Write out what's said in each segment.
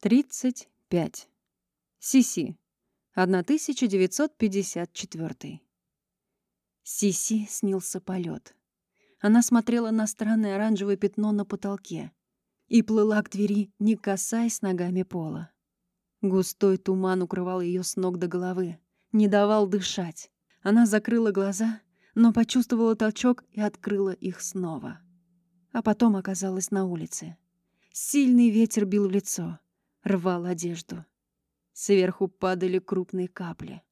35. Сиси. 1954. Сиси снился полет. Она смотрела на странное оранжевое пятно на потолке и плыла к двери, не касаясь ногами пола. Густой туман укрывал ее с ног до головы, не давал дышать. Она закрыла глаза, но почувствовала толчок и открыла их снова. А потом оказалась на улице. Сильный ветер бил в лицо рвал одежду. Сверху падали крупные капли.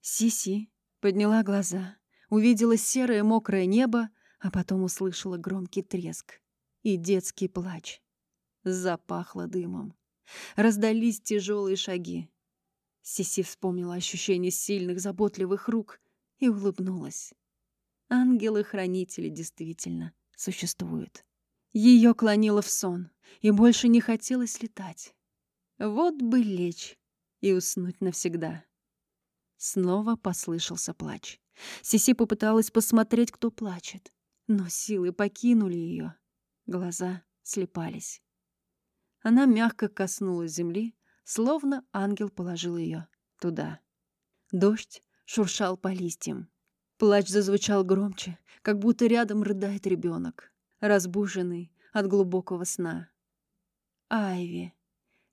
Сиси подняла глаза, увидела серое мокрое небо, а потом услышала громкий треск и детский плач. Запахло дымом. Раздались тяжелые шаги. Сиси вспомнила ощущение сильных, заботливых рук и улыбнулась. Ангелы-хранители действительно существуют. Ее клонило в сон, и больше не хотелось летать. Вот бы лечь и уснуть навсегда. Снова послышался плач. Сиси попыталась посмотреть, кто плачет, но силы покинули ее. Глаза слепались. Она мягко коснулась земли, словно ангел положил ее туда. Дождь шуршал по листьям. Плач зазвучал громче, как будто рядом рыдает ребенок, разбуженный от глубокого сна. Айви.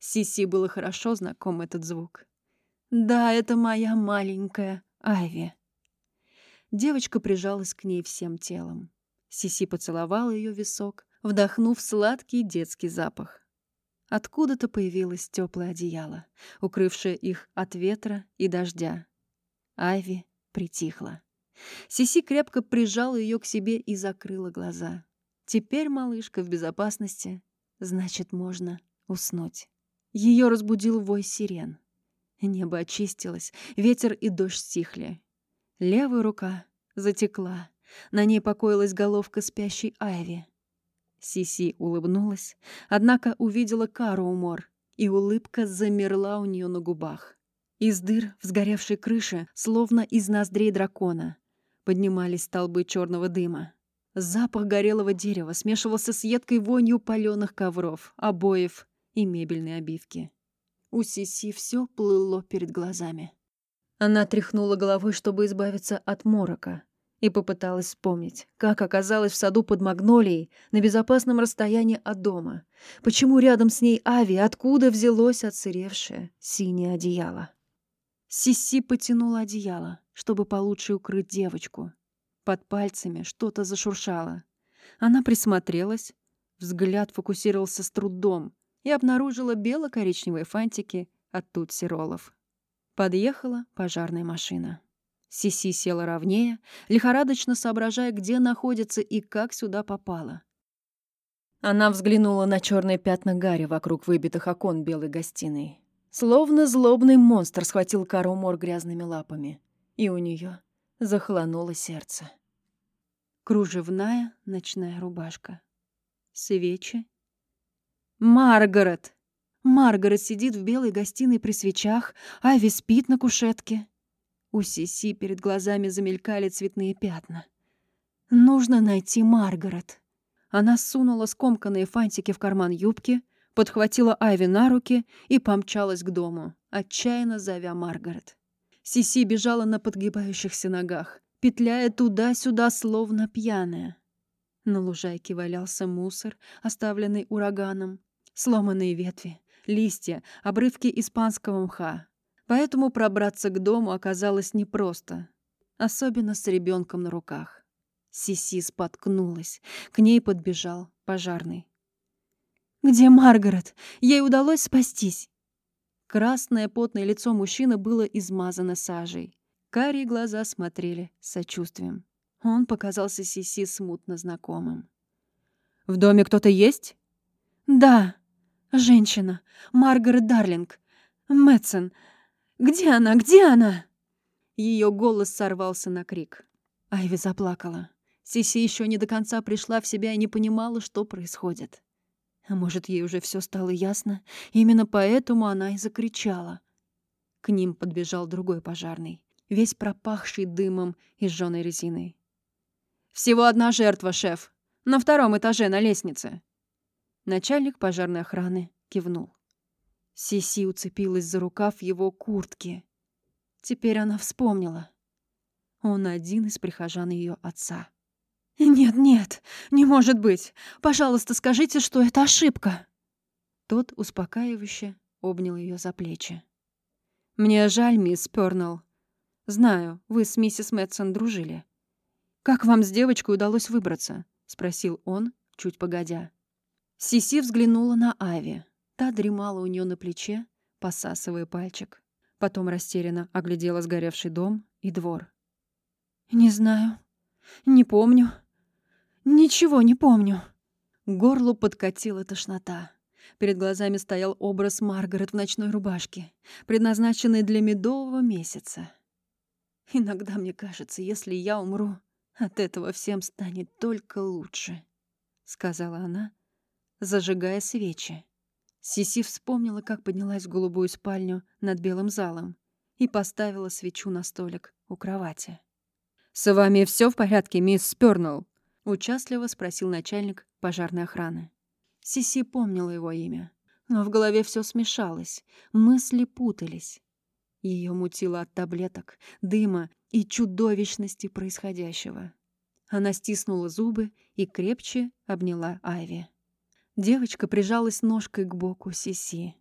Сиси было хорошо знаком этот звук. «Да, это моя маленькая Айви». Девочка прижалась к ней всем телом. Сиси поцеловала ее висок, вдохнув сладкий детский запах. Откуда-то появилось теплое одеяло, укрывшее их от ветра и дождя. Айви притихла. Сиси крепко прижала ее к себе и закрыла глаза. Теперь малышка в безопасности, значит, можно уснуть. Ее разбудил вой сирен. Небо очистилось, ветер и дождь стихли. Левая рука затекла. На ней покоилась головка спящей Айви. Сиси улыбнулась, однако увидела Кару Умор, и улыбка замерла у нее на губах. Из дыр в сгоревшей крыше, словно из ноздрей дракона, поднимались столбы черного дыма. Запах горелого дерева смешивался с едкой вонью паленых ковров, обоев и мебельной обивки. У Сиси все плыло перед глазами. Она тряхнула головой, чтобы избавиться от морока, и попыталась вспомнить, как оказалась в саду под магнолией на безопасном расстоянии от дома, почему рядом с ней Ави, откуда взялось отсыревшее синее одеяло. Сиси потянула одеяло, чтобы получше укрыть девочку. Под пальцами что-то зашуршало. Она присмотрелась, взгляд фокусировался с трудом, и обнаружила бело-коричневые фантики от тутсиролов. Подъехала пожарная машина. Сиси села ровнее, лихорадочно соображая, где находится и как сюда попала. Она взглянула на черные пятна гари вокруг выбитых окон белой гостиной. Словно злобный монстр схватил Кару Мор грязными лапами, и у нее захолонуло сердце. Кружевная ночная рубашка. Свечи Маргарет! Маргарет сидит в белой гостиной при свечах, Ави спит на кушетке. У Сиси перед глазами замелькали цветные пятна. Нужно найти Маргарет. Она сунула скомканные фантики в карман юбки, подхватила Ави на руки и помчалась к дому, отчаянно зовя Маргарет. Сиси бежала на подгибающихся ногах, петляя туда-сюда, словно пьяная. На лужайке валялся мусор, оставленный ураганом сломанные ветви, листья, обрывки испанского мха. Поэтому пробраться к дому оказалось непросто, особенно с ребенком на руках. Сиси споткнулась, к ней подбежал пожарный. «Где Маргарет? Ей удалось спастись!» Красное потное лицо мужчины было измазано сажей. Карие глаза смотрели с сочувствием. Он показался Сиси смутно знакомым. «В доме кто-то есть?» «Да», Женщина. Маргарет Дарлинг. Мэтсон. Где она? Где она? Ее голос сорвался на крик. Айви заплакала. Сиси еще не до конца пришла в себя и не понимала, что происходит. А может, ей уже все стало ясно? Именно поэтому она и закричала. К ним подбежал другой пожарный, весь пропахший дымом и сжёной резиной. «Всего одна жертва, шеф. На втором этаже на лестнице», Начальник пожарной охраны кивнул. Сиси уцепилась за рукав его куртки. Теперь она вспомнила. Он один из прихожан ее отца. «Нет, нет, не может быть! Пожалуйста, скажите, что это ошибка!» Тот успокаивающе обнял ее за плечи. «Мне жаль, мисс Пёрнелл. Знаю, вы с миссис Мэтсон дружили. Как вам с девочкой удалось выбраться?» — спросил он, чуть погодя. Сиси взглянула на Ави. Та дремала у нее на плече, посасывая пальчик. Потом растерянно оглядела сгоревший дом и двор. «Не знаю. Не помню. Ничего не помню». К горлу подкатила тошнота. Перед глазами стоял образ Маргарет в ночной рубашке, предназначенной для медового месяца. Иногда мне кажется, если я умру, от этого всем станет только лучше, сказала она, зажигая свечи. Сиси вспомнила, как поднялась в голубую спальню над белым залом и поставила свечу на столик у кровати. «С вами все в порядке, мисс Спёрнелл?» — участливо спросил начальник пожарной охраны. Сиси помнила его имя, но в голове все смешалось, мысли путались. Ее мутило от таблеток, дыма и чудовищности происходящего. Она стиснула зубы и крепче обняла Айви. Девочка прижалась ножкой к боку Сиси.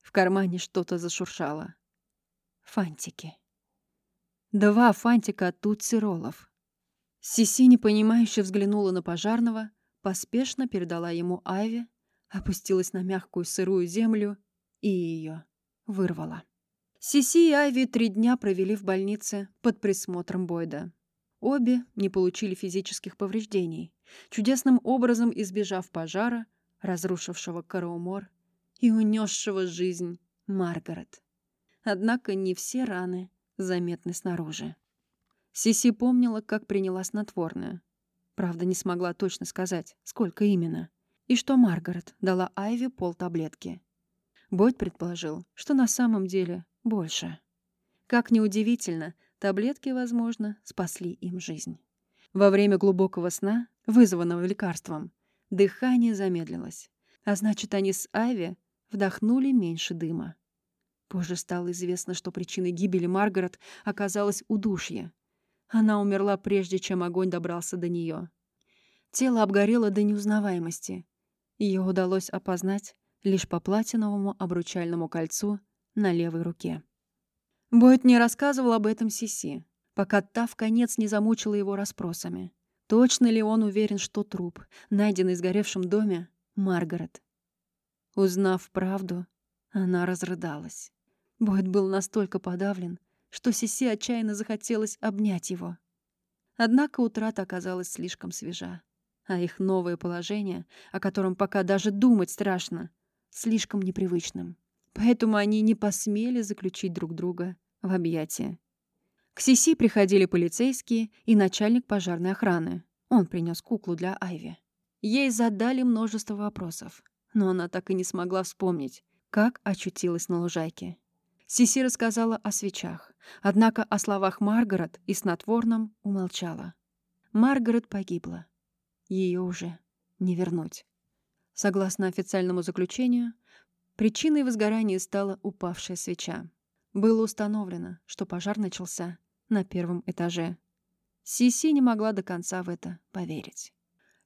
В кармане что-то зашуршало. Фантики. Два фантика от Тутсиролов. Сиси непонимающе взглянула на пожарного, поспешно передала ему Айви, опустилась на мягкую сырую землю и ее вырвала. Сиси и Айви три дня провели в больнице под присмотром Бойда. Обе не получили физических повреждений, чудесным образом избежав пожара, разрушившего Караумор и унесшего жизнь Маргарет. Однако не все раны заметны снаружи. Сиси помнила, как приняла снотворное. Правда, не смогла точно сказать, сколько именно. И что Маргарет дала Айви полтаблетки. Бойд предположил, что на самом деле больше. Как неудивительно, таблетки, возможно, спасли им жизнь. Во время глубокого сна, вызванного лекарством, Дыхание замедлилось. А значит, они с Ави вдохнули меньше дыма. Позже стало известно, что причиной гибели Маргарет оказалось удушье. Она умерла прежде, чем огонь добрался до нее. Тело обгорело до неузнаваемости. Ее удалось опознать лишь по платиновому обручальному кольцу на левой руке. Бойт не рассказывал об этом Сиси, пока та в конец не замучила его расспросами. Точно ли он уверен, что труп, найденный в сгоревшем доме, Маргарет? Узнав правду, она разрыдалась. Бойд был настолько подавлен, что Сиси отчаянно захотелось обнять его. Однако утрата оказалась слишком свежа, а их новое положение, о котором пока даже думать страшно, слишком непривычным. Поэтому они не посмели заключить друг друга в объятия. К Сиси приходили полицейские и начальник пожарной охраны. Он принес куклу для Айви. Ей задали множество вопросов, но она так и не смогла вспомнить, как очутилась на лужайке. Сиси рассказала о свечах, однако о словах Маргарет и снотворном умолчала. Маргарет погибла. Ее уже не вернуть. Согласно официальному заключению, причиной возгорания стала упавшая свеча. Было установлено, что пожар начался на первом этаже. Сиси не могла до конца в это поверить.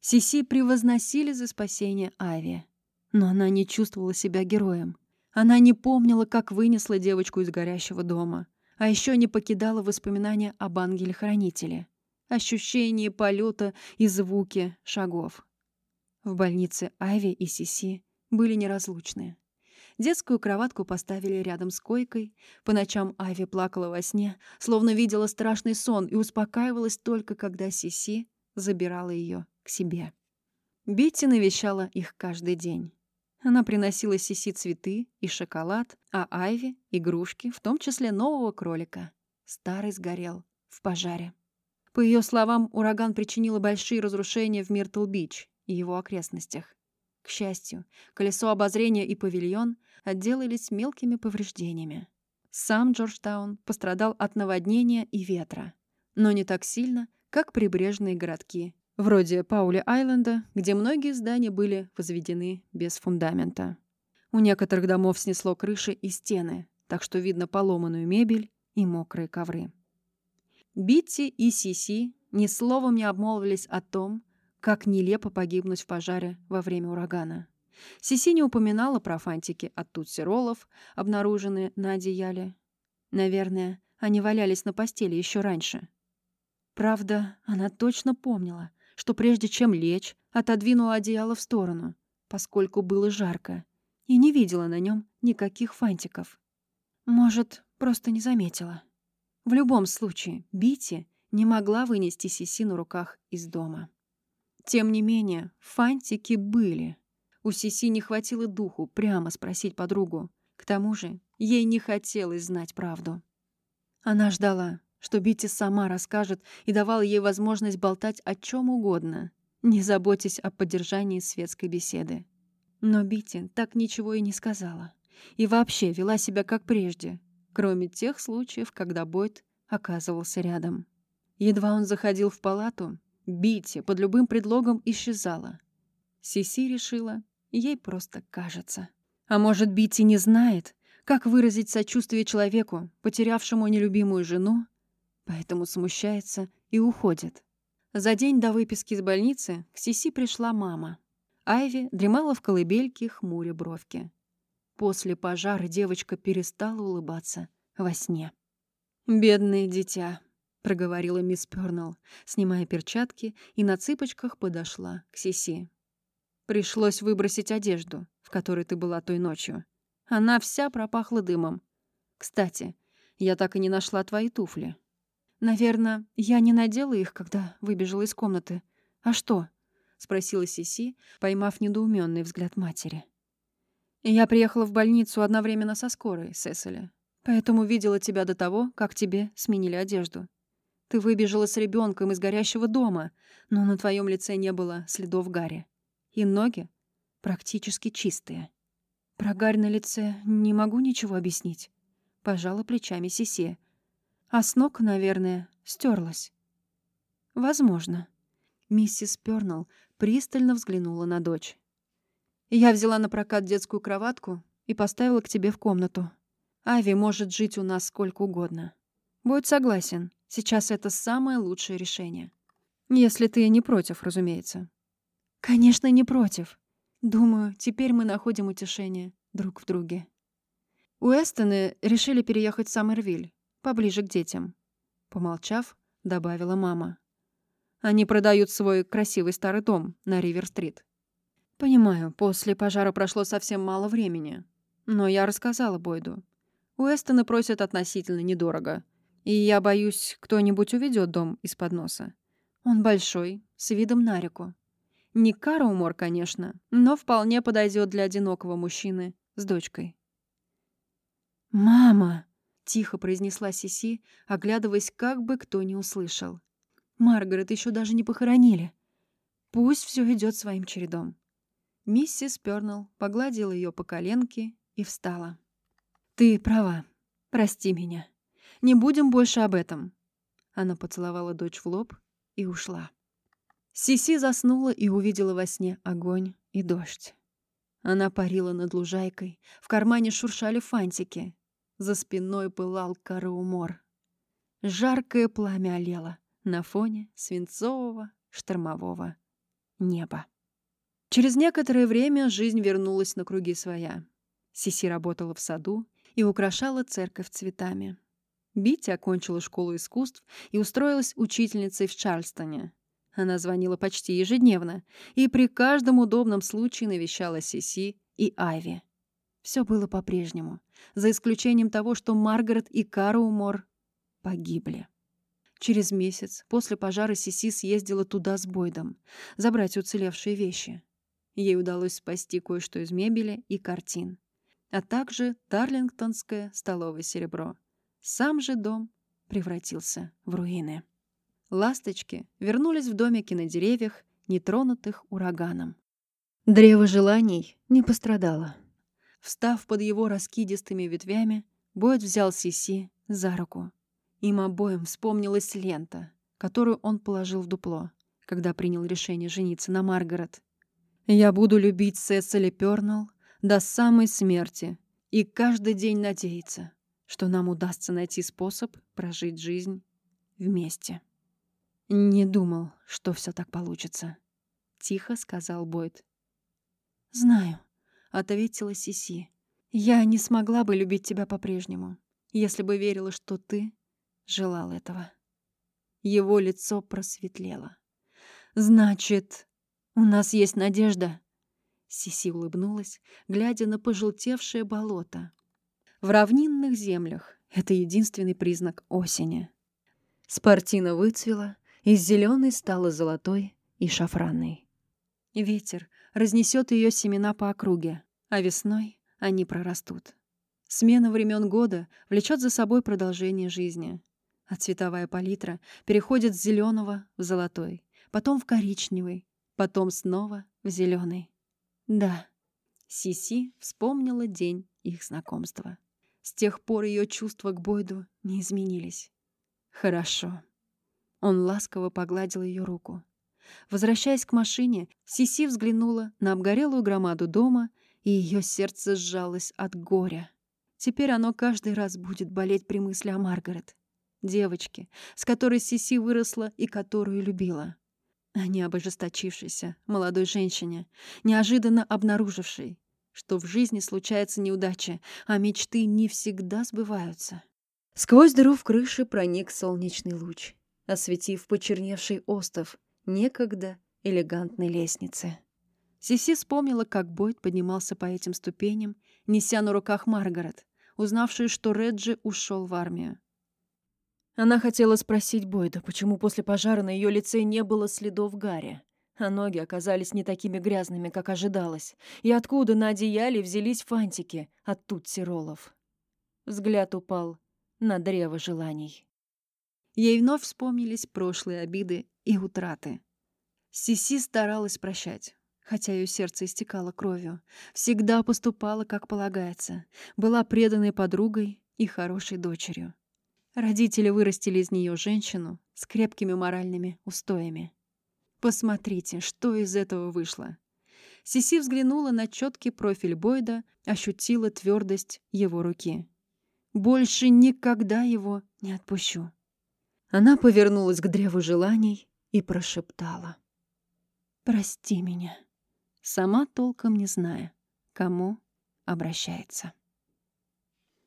Сиси превозносили за спасение Ави, но она не чувствовала себя героем. Она не помнила, как вынесла девочку из горящего дома, а еще не покидала воспоминания об ангеле-хранителе, ощущение полета и звуки шагов. В больнице Ави и Сиси были неразлучны. Детскую кроватку поставили рядом с койкой. По ночам Ави плакала во сне, словно видела страшный сон и успокаивалась только, когда Сиси забирала ее к себе. Бетти навещала их каждый день. Она приносила Сиси цветы и шоколад, а Айви — игрушки, в том числе нового кролика. Старый сгорел в пожаре. По ее словам, ураган причинил большие разрушения в Миртл-Бич и его окрестностях. К счастью, колесо обозрения и павильон отделались мелкими повреждениями. Сам Джорджтаун пострадал от наводнения и ветра, но не так сильно, как прибрежные городки, вроде Паули-Айленда, где многие здания были возведены без фундамента. У некоторых домов снесло крыши и стены, так что видно поломанную мебель и мокрые ковры. Битти и Сиси ни словом не обмолвились о том, как нелепо погибнуть в пожаре во время урагана. Сиси не упоминала про фантики от тутсиролов, обнаруженные на одеяле. Наверное, они валялись на постели еще раньше. Правда, она точно помнила, что прежде чем лечь, отодвинула одеяло в сторону, поскольку было жарко, и не видела на нем никаких фантиков. Может, просто не заметила. В любом случае, Бити не могла вынести Сиси на руках из дома. Тем не менее, фантики были. У Сиси не хватило духу прямо спросить подругу. К тому же, ей не хотелось знать правду. Она ждала, что Бити сама расскажет и давала ей возможность болтать о чем угодно, не заботясь о поддержании светской беседы. Но Бити так ничего и не сказала. И вообще вела себя как прежде, кроме тех случаев, когда Бойд оказывался рядом. Едва он заходил в палату, Бити под любым предлогом исчезала. Сиси решила, ей просто кажется. А может, Бити не знает, как выразить сочувствие человеку, потерявшему нелюбимую жену, поэтому смущается и уходит. За день до выписки из больницы к Сиси пришла мама. Айви дремала в колыбельке, хмуря бровки. После пожара девочка перестала улыбаться во сне. «Бедное дитя», проговорила мисс Пёрнелл, снимая перчатки и на цыпочках подошла к Сиси. Пришлось выбросить одежду, в которой ты была той ночью. Она вся пропахла дымом. Кстати, я так и не нашла твои туфли. Наверное, я не надела их, когда выбежала из комнаты. А что? спросила Сиси, поймав недоуменный взгляд матери. Я приехала в больницу одновременно со скорой, Сесили. Поэтому видела тебя до того, как тебе сменили одежду. Ты выбежала с ребенком из горящего дома, но на твоем лице не было следов гари. И ноги практически чистые. Про гарь на лице не могу ничего объяснить. Пожала плечами Сисе. А с ног, наверное, стерлась. Возможно. Миссис Пёрнелл пристально взглянула на дочь. Я взяла на прокат детскую кроватку и поставила к тебе в комнату. Ави может жить у нас сколько угодно. Будет согласен. Сейчас это самое лучшее решение. Если ты не против, разумеется. Конечно, не против. Думаю, теперь мы находим утешение друг в друге. Уэстоны решили переехать в Саммервиль, поближе к детям. Помолчав, добавила мама. Они продают свой красивый старый дом на Ривер-стрит. Понимаю, после пожара прошло совсем мало времени. Но я рассказала Бойду. Уэстоны просят относительно недорого — и я боюсь, кто-нибудь уведет дом из-под носа. Он большой, с видом на реку. Не Караумор, конечно, но вполне подойдет для одинокого мужчины с дочкой. «Мама!» — тихо произнесла Сиси, оглядываясь, как бы кто не услышал. «Маргарет еще даже не похоронили. Пусть все идет своим чередом». Миссис Пернелл погладила ее по коленке и встала. «Ты права. Прости меня». Не будем больше об этом». Она поцеловала дочь в лоб и ушла. Сиси заснула и увидела во сне огонь и дождь. Она парила над лужайкой, в кармане шуршали фантики. За спиной пылал караумор. Жаркое пламя олело на фоне свинцового штормового неба. Через некоторое время жизнь вернулась на круги своя. Сиси работала в саду и украшала церковь цветами. Бити окончила школу искусств и устроилась учительницей в Чарльстоне. Она звонила почти ежедневно и при каждом удобном случае навещала Сиси и Айви. Все было по-прежнему, за исключением того, что Маргарет и Караумор погибли. Через месяц после пожара Сиси съездила туда с Бойдом, забрать уцелевшие вещи. Ей удалось спасти кое-что из мебели и картин, а также тарлингтонское столовое серебро — сам же дом превратился в руины. Ласточки вернулись в домики на деревьях, нетронутых ураганом. Древо желаний не пострадало. Встав под его раскидистыми ветвями, Бойд взял Сиси за руку. Им обоим вспомнилась лента, которую он положил в дупло, когда принял решение жениться на Маргарет. «Я буду любить Сесили Пёрнелл До самой смерти. И каждый день надеяться, что нам удастся найти способ прожить жизнь вместе. Не думал, что все так получится. Тихо сказал Бойд. «Знаю», — ответила Сиси. «Я не смогла бы любить тебя по-прежнему, если бы верила, что ты желал этого». Его лицо просветлело. «Значит, у нас есть надежда?» Сиси улыбнулась, глядя на пожелтевшее болото. В равнинных землях это единственный признак осени. Спартина выцвела, из зеленой стала золотой и шафранной. Ветер разнесет ее семена по округе, а весной они прорастут. Смена времен года влечет за собой продолжение жизни, а цветовая палитра переходит с зеленого в золотой, потом в коричневый, потом снова в зеленый. Да, Сиси вспомнила день их знакомства. С тех пор ее чувства к Бойду не изменились. Хорошо. Он ласково погладил ее руку. Возвращаясь к машине, Сиси взглянула на обгорелую громаду дома, и ее сердце сжалось от горя. Теперь оно каждый раз будет болеть при мысли о Маргарет, девочке, с которой Сиси выросла и которую любила. А не об ожесточившейся молодой женщине, неожиданно обнаружившей, что в жизни случается неудача, а мечты не всегда сбываются. Сквозь дыру в крыше проник солнечный луч, осветив почерневший остов некогда элегантной лестницы. Сиси вспомнила, как Бойд поднимался по этим ступеням, неся на руках Маргарет, узнавшую, что Реджи ушел в армию. Она хотела спросить Бойда, почему после пожара на ее лице не было следов гари, а ноги оказались не такими грязными, как ожидалось, и откуда на одеяле взялись фантики от тутсиролов. Взгляд упал на древо желаний. Ей вновь вспомнились прошлые обиды и утраты. Сиси старалась прощать, хотя ее сердце истекало кровью. Всегда поступала, как полагается. Была преданной подругой и хорошей дочерью. Родители вырастили из нее женщину с крепкими моральными устоями. Посмотрите, что из этого вышло. Сиси взглянула на четкий профиль Бойда, ощутила твердость его руки. Больше никогда его не отпущу. Она повернулась к древу желаний и прошептала. «Прости меня», сама толком не зная, кому обращается.